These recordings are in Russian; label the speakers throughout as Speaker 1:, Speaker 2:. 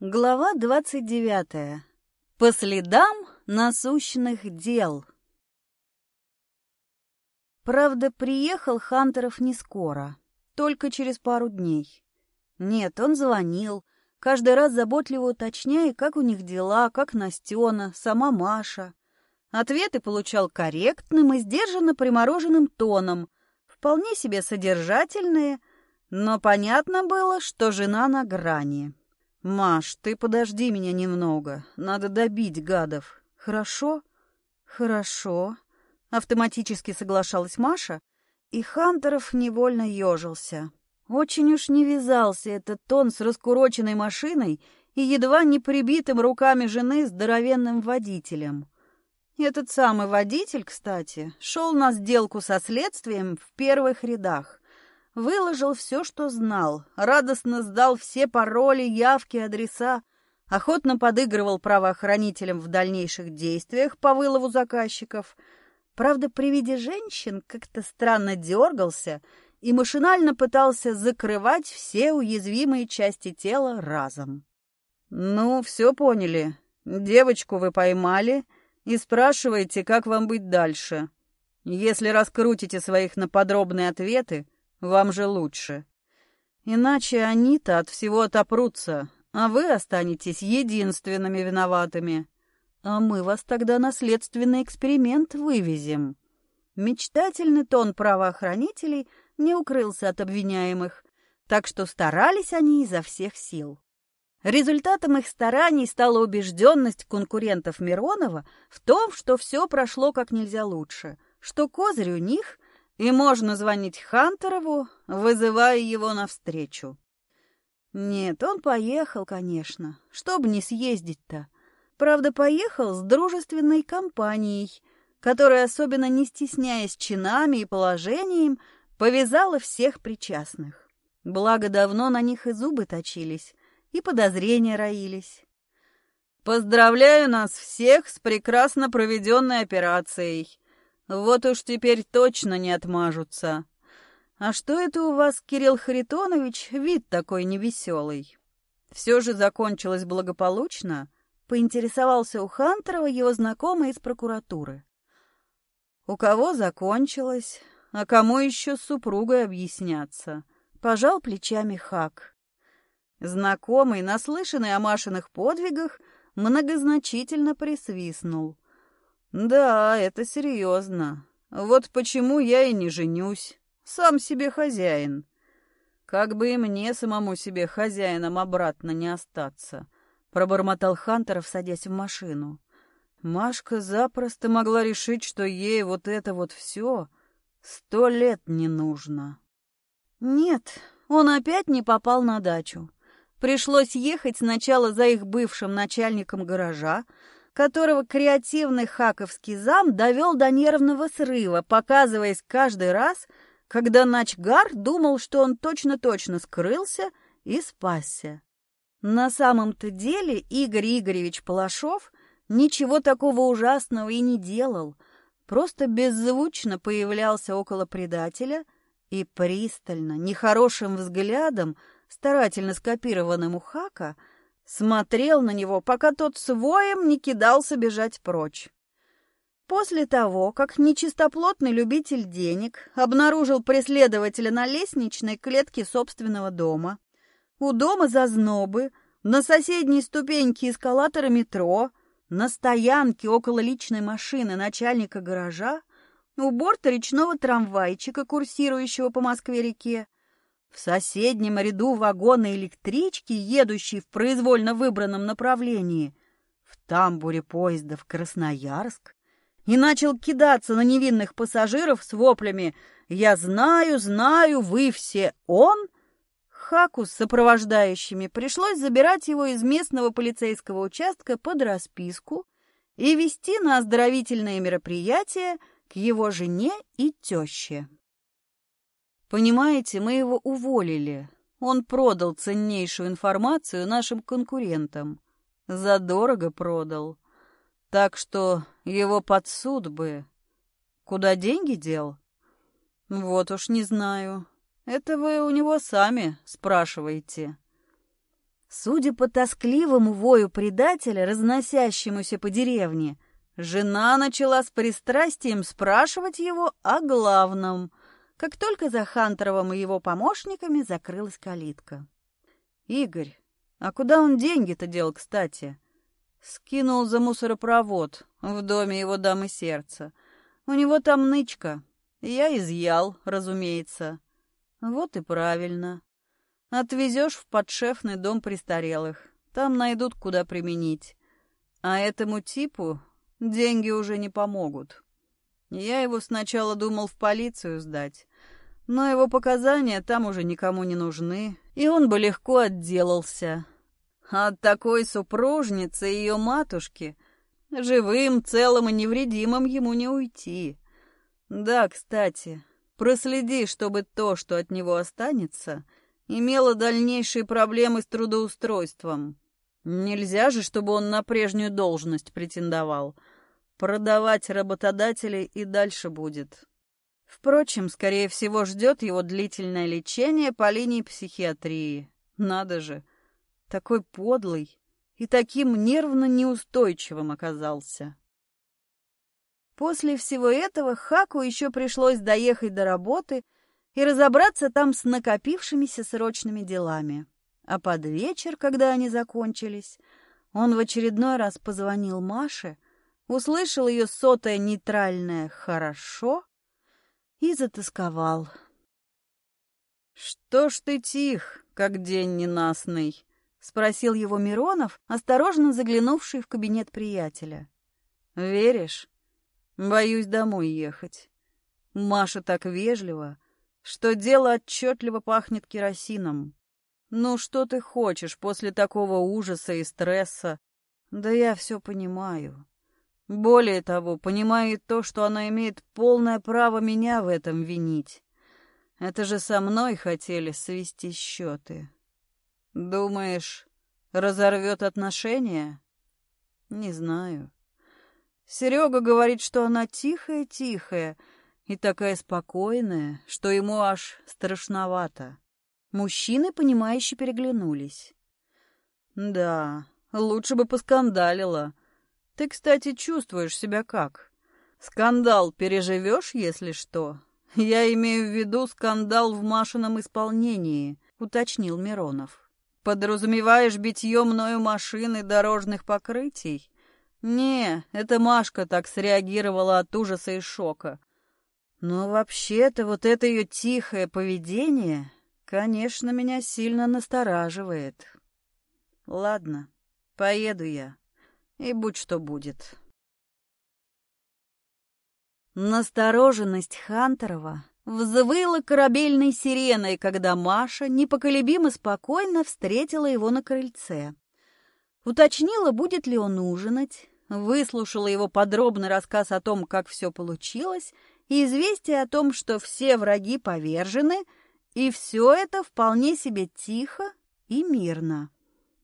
Speaker 1: Глава двадцать девятая. По следам насущных дел. Правда, приехал Хантеров не скоро, только через пару дней. Нет, он звонил, каждый раз заботливо уточняя, как у них дела, как Настена, сама Маша. Ответы получал корректным и сдержанно примороженным тоном, вполне себе содержательные, но понятно было, что жена на грани. «Маш, ты подожди меня немного. Надо добить гадов. Хорошо?» «Хорошо», — автоматически соглашалась Маша, и Хантеров невольно ежился. Очень уж не вязался этот тон с раскуроченной машиной и едва не прибитым руками жены здоровенным водителем. Этот самый водитель, кстати, шел на сделку со следствием в первых рядах — Выложил все, что знал, радостно сдал все пароли, явки, адреса, охотно подыгрывал правоохранителям в дальнейших действиях по вылову заказчиков. Правда, при виде женщин как-то странно дергался и машинально пытался закрывать все уязвимые части тела разом. «Ну, все поняли. Девочку вы поймали и спрашиваете, как вам быть дальше. Если раскрутите своих на подробные ответы, вам же лучше. Иначе они-то от всего отопрутся, а вы останетесь единственными виноватыми. А мы вас тогда на следственный эксперимент вывезем. Мечтательный тон правоохранителей не укрылся от обвиняемых, так что старались они изо всех сил. Результатом их стараний стала убежденность конкурентов Миронова в том, что все прошло как нельзя лучше, что козырь у них, и можно звонить Хантерову, вызывая его навстречу. Нет, он поехал, конечно, чтобы не съездить-то. Правда, поехал с дружественной компанией, которая, особенно не стесняясь чинами и положением, повязала всех причастных. Благо, давно на них и зубы точились, и подозрения роились. «Поздравляю нас всех с прекрасно проведенной операцией!» Вот уж теперь точно не отмажутся. А что это у вас, Кирилл Харитонович, вид такой невеселый? Все же закончилось благополучно? Поинтересовался у Хантерова его знакомый из прокуратуры. У кого закончилось, а кому еще с супругой объясняться? Пожал плечами Хак. Знакомый, наслышанный о Машиных подвигах, многозначительно присвистнул — «Да, это серьезно. Вот почему я и не женюсь. Сам себе хозяин. Как бы и мне самому себе хозяином обратно не остаться», — пробормотал Хантеров, садясь в машину. Машка запросто могла решить, что ей вот это вот все сто лет не нужно. Нет, он опять не попал на дачу. Пришлось ехать сначала за их бывшим начальником гаража, которого креативный хаковский зам довел до нервного срыва, показываясь каждый раз, когда Начгар думал, что он точно-точно скрылся и спасся. На самом-то деле Игорь Игоревич Палашов ничего такого ужасного и не делал, просто беззвучно появлялся около предателя и пристально, нехорошим взглядом, старательно скопированным у Хака, Смотрел на него, пока тот своим не кидался бежать прочь. После того, как нечистоплотный любитель денег обнаружил преследователя на лестничной клетке собственного дома, у дома зазнобы, на соседней ступеньке эскалатора метро, на стоянке около личной машины начальника гаража, у борта речного трамвайчика, курсирующего по Москве-реке, в соседнем ряду вагона электрички, едущей в произвольно выбранном направлении, в тамбуре поезда в Красноярск, и начал кидаться на невинных пассажиров с воплями «Я знаю, знаю, вы все он!» Хаку с сопровождающими пришлось забирать его из местного полицейского участка под расписку и вести на оздоровительные мероприятия к его жене и теще. Понимаете, мы его уволили. Он продал ценнейшую информацию нашим конкурентам. Задорого продал. Так что его под суд бы. Куда деньги дел? Вот уж не знаю. Это вы у него сами спрашиваете. Судя по тоскливому вою предателя, разносящемуся по деревне, жена начала с пристрастием спрашивать его о главном, как только за Хантеровым и его помощниками закрылась калитка. «Игорь, а куда он деньги-то дел, кстати?» Скинул за мусоропровод в доме его дамы сердца. У него там нычка. Я изъял, разумеется. Вот и правильно. Отвезешь в подшефный дом престарелых. Там найдут, куда применить. А этому типу деньги уже не помогут. Я его сначала думал в полицию сдать, но его показания там уже никому не нужны, и он бы легко отделался. От такой супружницы и ее матушки живым, целым и невредимым ему не уйти. Да, кстати, проследи, чтобы то, что от него останется, имело дальнейшие проблемы с трудоустройством. Нельзя же, чтобы он на прежнюю должность претендовал. Продавать работодателей и дальше будет. Впрочем, скорее всего, ждет его длительное лечение по линии психиатрии. Надо же, такой подлый и таким нервно неустойчивым оказался. После всего этого Хаку еще пришлось доехать до работы и разобраться там с накопившимися срочными делами. А под вечер, когда они закончились, он в очередной раз позвонил Маше, услышал ее сотое нейтральное «хорошо» и затасковал. «Что ж ты тих, как день ненастный?» — спросил его Миронов, осторожно заглянувший в кабинет приятеля. «Веришь? Боюсь домой ехать. Маша так вежлива, что дело отчетливо пахнет керосином. Ну что ты хочешь после такого ужаса и стресса? Да я все понимаю. Более того, понимаю и то, что она имеет полное право меня в этом винить. Это же со мной хотели свести счеты. Думаешь, разорвет отношения? Не знаю. Серега говорит, что она тихая-тихая и такая спокойная, что ему аж страшновато. Мужчины, понимающе переглянулись. Да, лучше бы поскандалила. Ты, кстати, чувствуешь себя как? Скандал переживешь, если что? Я имею в виду скандал в Машином исполнении, уточнил Миронов. Подразумеваешь битье мною машины дорожных покрытий? Не, это Машка так среагировала от ужаса и шока. Но вообще-то вот это ее тихое поведение, конечно, меня сильно настораживает. Ладно, поеду я, и будь что будет. Настороженность Хантерова взвыла корабельной сиреной, когда Маша непоколебимо спокойно встретила его на крыльце. Уточнила, будет ли он ужинать, выслушала его подробный рассказ о том, как все получилось, и известие о том, что все враги повержены, и все это вполне себе тихо и мирно,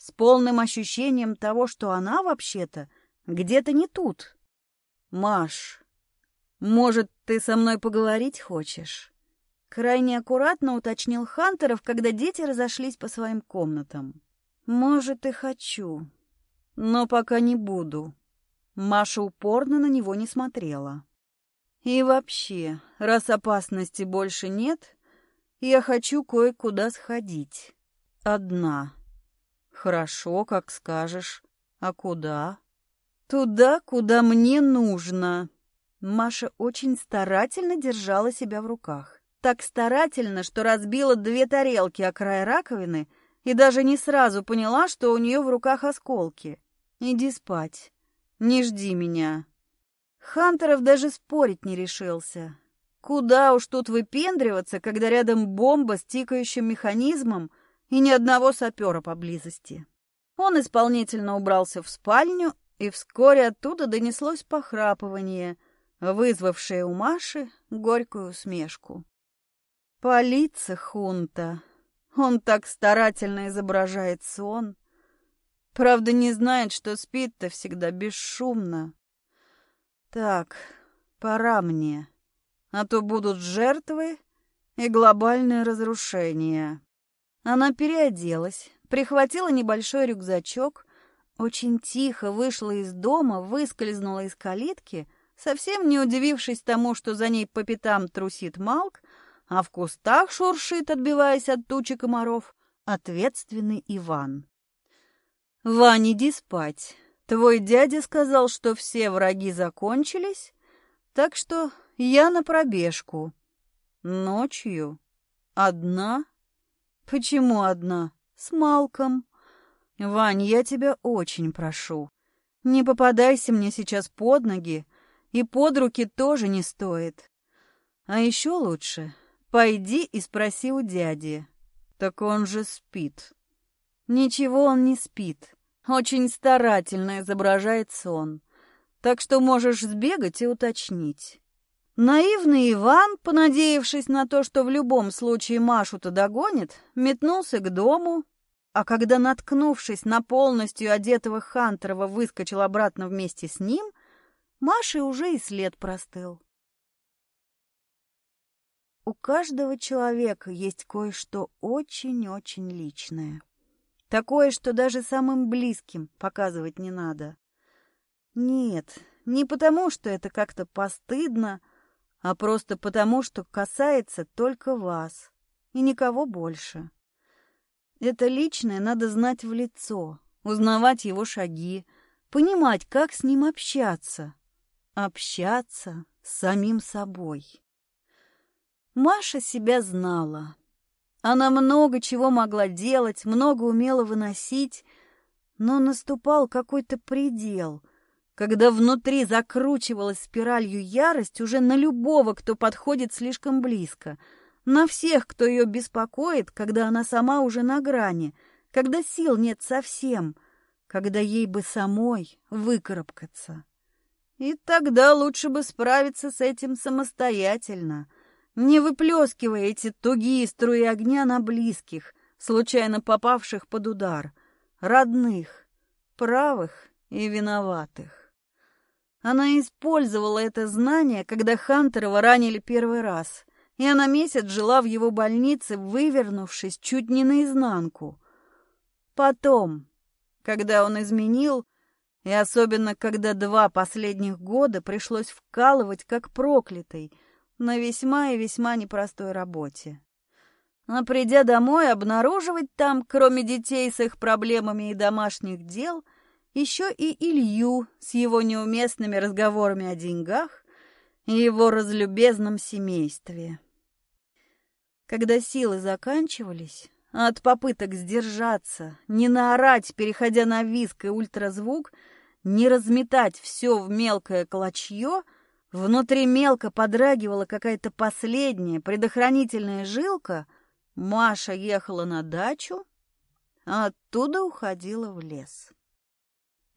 Speaker 1: с полным ощущением того, что она вообще-то где-то не тут. «Маш, может, ты со мной поговорить хочешь?» Крайне аккуратно уточнил Хантеров, когда дети разошлись по своим комнатам. «Может, и хочу, но пока не буду». Маша упорно на него не смотрела. «И вообще, раз опасности больше нет, я хочу кое-куда сходить. Одна». «Хорошо, как скажешь. А куда?» «Туда, куда мне нужно». Маша очень старательно держала себя в руках. Так старательно, что разбила две тарелки о край раковины и даже не сразу поняла, что у нее в руках осколки. «Иди спать. Не жди меня. Хантеров даже спорить не решился. Куда уж тут выпендриваться, когда рядом бомба с тикающим механизмом и ни одного сапера поблизости. Он исполнительно убрался в спальню, и вскоре оттуда донеслось похрапывание, вызвавшее у Маши горькую усмешку. Полиция хунта. Он так старательно изображает сон. Правда, не знает, что спит-то всегда бесшумно. Так, пора мне, а то будут жертвы и глобальное разрушение. Она переоделась, прихватила небольшой рюкзачок, очень тихо вышла из дома, выскользнула из калитки, совсем не удивившись тому, что за ней по пятам трусит Малк, а в кустах шуршит, отбиваясь от тучи комаров, ответственный Иван. «Вань, иди спать. Твой дядя сказал, что все враги закончились, так что я на пробежку. Ночью? Одна? Почему одна? С Малком. Вань, я тебя очень прошу. Не попадайся мне сейчас под ноги, и под руки тоже не стоит. А еще лучше пойди и спроси у дяди. Так он же спит. Ничего он не спит. Очень старательно изображает сон. Так что можешь сбегать и уточнить. Наивный Иван, понадеявшись на то, что в любом случае Машу-то догонит, метнулся к дому, а когда, наткнувшись на полностью одетого Хантерова, выскочил обратно вместе с ним, Маше уже и след простыл. У каждого человека есть кое-что очень-очень личное. Такое, что даже самым близким показывать не надо. Нет, не потому, что это как-то постыдно, а просто потому, что касается только вас и никого больше. Это личное надо знать в лицо, узнавать его шаги, понимать, как с ним общаться. Общаться с самим собой. Маша себя знала. Она много чего могла делать, много умела выносить, но наступал какой-то предел, когда внутри закручивалась спиралью ярость уже на любого, кто подходит слишком близко, на всех, кто ее беспокоит, когда она сама уже на грани, когда сил нет совсем, когда ей бы самой выкарабкаться. И тогда лучше бы справиться с этим самостоятельно, не выплескивая эти тугие струи огня на близких, случайно попавших под удар, родных, правых и виноватых. Она использовала это знание, когда Хантерова ранили первый раз, и она месяц жила в его больнице, вывернувшись чуть не наизнанку. Потом, когда он изменил, и особенно когда два последних года пришлось вкалывать как проклятый на весьма и весьма непростой работе. А придя домой, обнаруживать там, кроме детей с их проблемами и домашних дел – еще и Илью с его неуместными разговорами о деньгах и его разлюбезном семействе. Когда силы заканчивались, а от попыток сдержаться, не наорать, переходя на виск и ультразвук, не разметать все в мелкое клочье, внутри мелко подрагивала какая-то последняя предохранительная жилка, Маша ехала на дачу, а оттуда уходила в лес.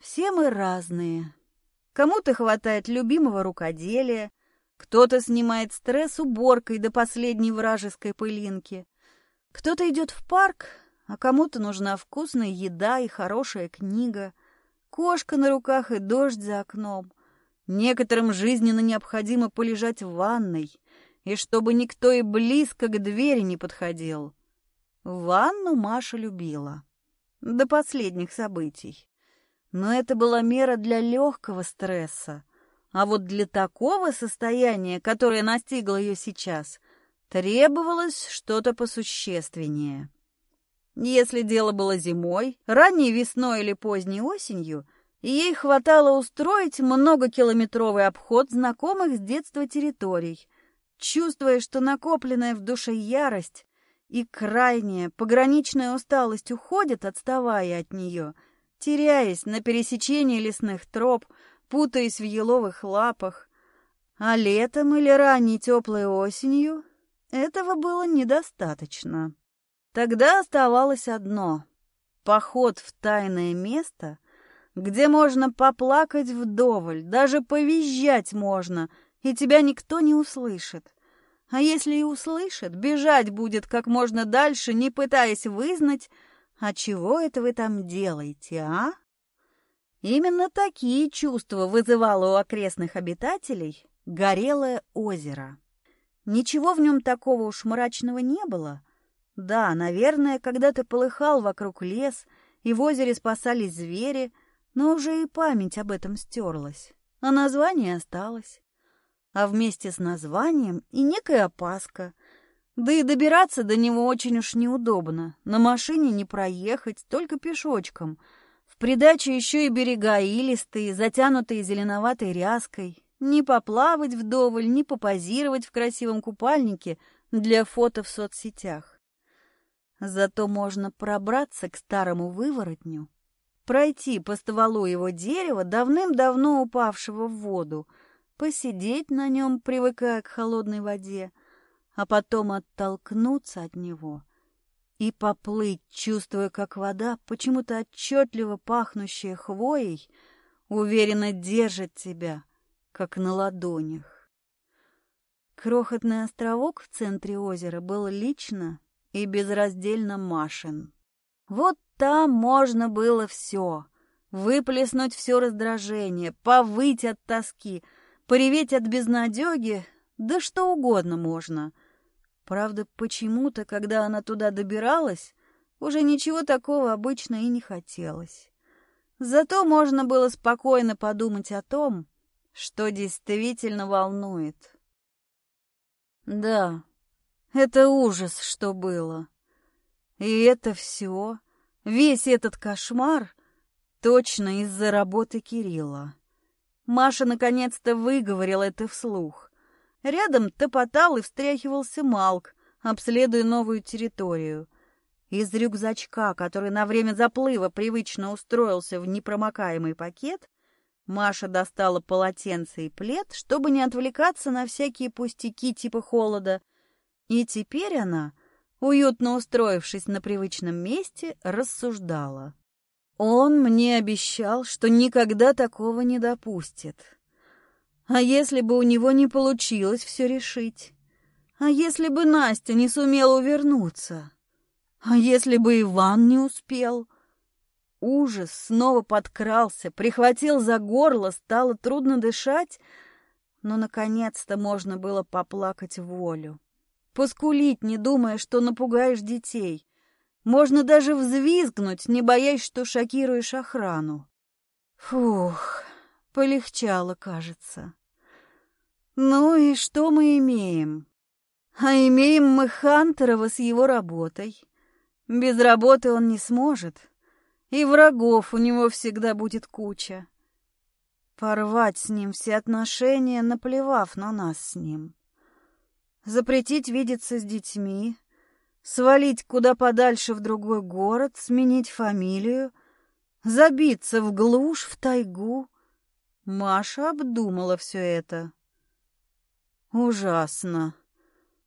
Speaker 1: Все мы разные. Кому-то хватает любимого рукоделия, кто-то снимает стресс уборкой до последней вражеской пылинки, кто-то идет в парк, а кому-то нужна вкусная еда и хорошая книга, кошка на руках и дождь за окном. Некоторым жизненно необходимо полежать в ванной, и чтобы никто и близко к двери не подходил. Ванну Маша любила. До последних событий. Но это была мера для легкого стресса. А вот для такого состояния, которое настигло ее сейчас, требовалось что-то посущественнее. Если дело было зимой, ранней весной или поздней осенью, ей хватало устроить многокилометровый обход знакомых с детства территорий, чувствуя, что накопленная в душе ярость и крайняя пограничная усталость уходят, отставая от нее — теряясь на пересечении лесных троп, путаясь в еловых лапах. А летом или ранней теплой осенью этого было недостаточно. Тогда оставалось одно — поход в тайное место, где можно поплакать вдоволь, даже повизжать можно, и тебя никто не услышит. А если и услышит, бежать будет как можно дальше, не пытаясь вызнать, «А чего это вы там делаете, а?» Именно такие чувства вызывало у окрестных обитателей горелое озеро. Ничего в нем такого уж мрачного не было, Да, наверное, когда-то полыхал вокруг лес, и в озере спасались звери, но уже и память об этом стерлась, а название осталось. А вместе с названием и некая опаска. Да и добираться до него очень уж неудобно. На машине не проехать, только пешочком. В придачу еще и берега илистые, затянутые зеленоватой ряской. Не поплавать вдоволь, не попозировать в красивом купальнике для фото в соцсетях. Зато можно пробраться к старому выворотню, пройти по стволу его дерева, давным-давно упавшего в воду, посидеть на нем, привыкая к холодной воде, а потом оттолкнуться от него и поплыть, чувствуя, как вода, почему-то отчетливо пахнущая хвоей, уверенно держит тебя, как на ладонях. Крохотный островок в центре озера был лично и безраздельно Машин. Вот там можно было все. Выплеснуть все раздражение, повыть от тоски, пореветь от безнадеги, да что угодно можно. Правда, почему-то, когда она туда добиралась, уже ничего такого обычно и не хотелось. Зато можно было спокойно подумать о том, что действительно волнует. Да, это ужас, что было. И это все, весь этот кошмар, точно из-за работы Кирилла. Маша наконец-то выговорила это вслух. Рядом топотал и встряхивался Малк, обследуя новую территорию. Из рюкзачка, который на время заплыва привычно устроился в непромокаемый пакет, Маша достала полотенце и плед, чтобы не отвлекаться на всякие пустяки типа холода, и теперь она, уютно устроившись на привычном месте, рассуждала. Он мне обещал, что никогда такого не допустит. А если бы у него не получилось все решить? А если бы Настя не сумела увернуться? А если бы Иван не успел? Ужас снова подкрался, прихватил за горло, стало трудно дышать, но наконец-то можно было поплакать волю. Поскулить, не думая, что напугаешь детей. Можно даже взвизгнуть, не боясь, что шокируешь охрану. Фух, полегчало, кажется. Ну и что мы имеем? А имеем мы Хантерова с его работой. Без работы он не сможет, и врагов у него всегда будет куча. Порвать с ним все отношения, наплевав на нас с ним запретить видеться с детьми, свалить куда подальше в другой город, сменить фамилию, забиться в глушь, в тайгу. Маша обдумала все это. Ужасно.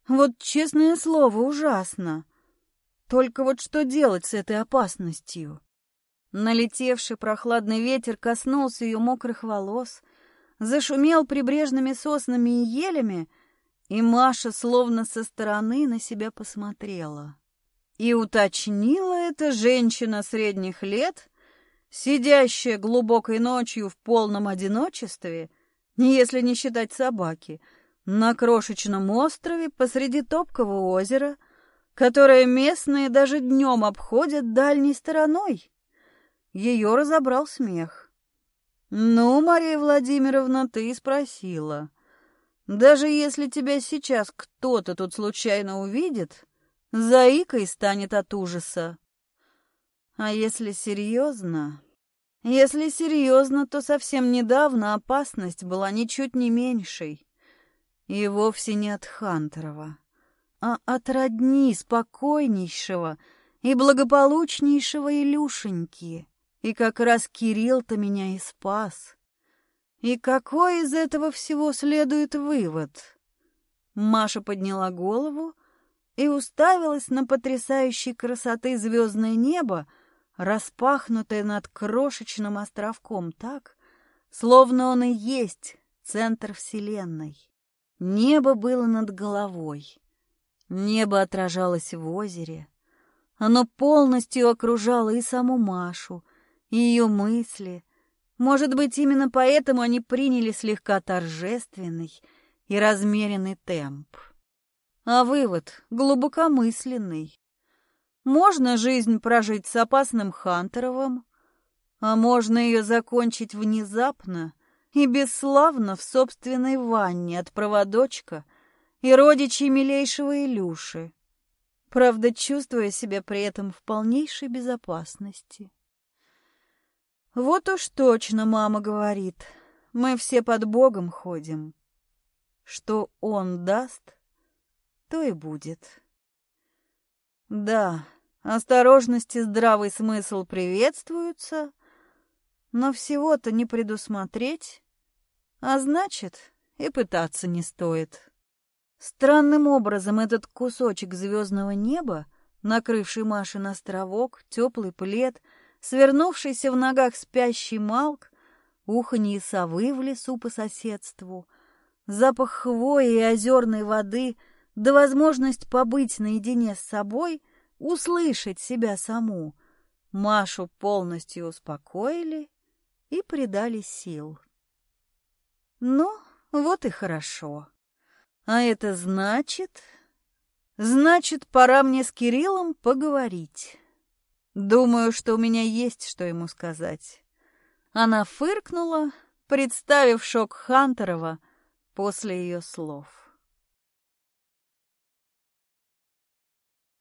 Speaker 1: Вот честное слово, ужасно. Только вот что делать с этой опасностью? Налетевший прохладный ветер коснулся ее мокрых волос, зашумел прибрежными соснами и елями, и Маша словно со стороны на себя посмотрела. И уточнила эта женщина средних лет, сидящая глубокой ночью в полном одиночестве, если не считать собаки, на крошечном острове посреди топкого озера, которое местные даже днем обходят дальней стороной. Ее разобрал смех. «Ну, Мария Владимировна, ты спросила». Даже если тебя сейчас кто-то тут случайно увидит, заикой станет от ужаса. А если серьезно? Если серьезно, то совсем недавно опасность была ничуть не меньшей. И вовсе не от Хантерова, а от родни спокойнейшего и благополучнейшего Илюшеньки. И как раз Кирилл-то меня и спас. И какой из этого всего следует вывод? Маша подняла голову и уставилась на потрясающей красоты звездное небо, распахнутое над крошечным островком так, словно он и есть центр Вселенной. Небо было над головой. Небо отражалось в озере. Оно полностью окружало и саму Машу, и ее мысли, может быть, именно поэтому они приняли слегка торжественный и размеренный темп. А вывод глубокомысленный. Можно жизнь прожить с опасным Хантеровым, а можно ее закончить внезапно и бесславно в собственной ванне от проводочка и родичей милейшего Илюши, правда, чувствуя себя при этом в полнейшей безопасности. Вот уж точно мама говорит, мы все под Богом ходим. Что он даст, то и будет. Да, Осторожность и здравый смысл приветствуются, но всего-то не предусмотреть, а значит, и пытаться не стоит. Странным образом этот кусочек звездного неба, накрывший Машин островок, теплый плед, свернувшийся в ногах спящий малк, уханье совы в лесу по соседству, запах хвои и озерной воды, да возможность побыть наедине с собой — услышать себя саму, Машу полностью успокоили и придали сил. Ну, вот и хорошо. А это значит... Значит, пора мне с Кириллом поговорить. Думаю, что у меня есть что ему сказать. Она фыркнула, представив шок Хантерова после ее слов.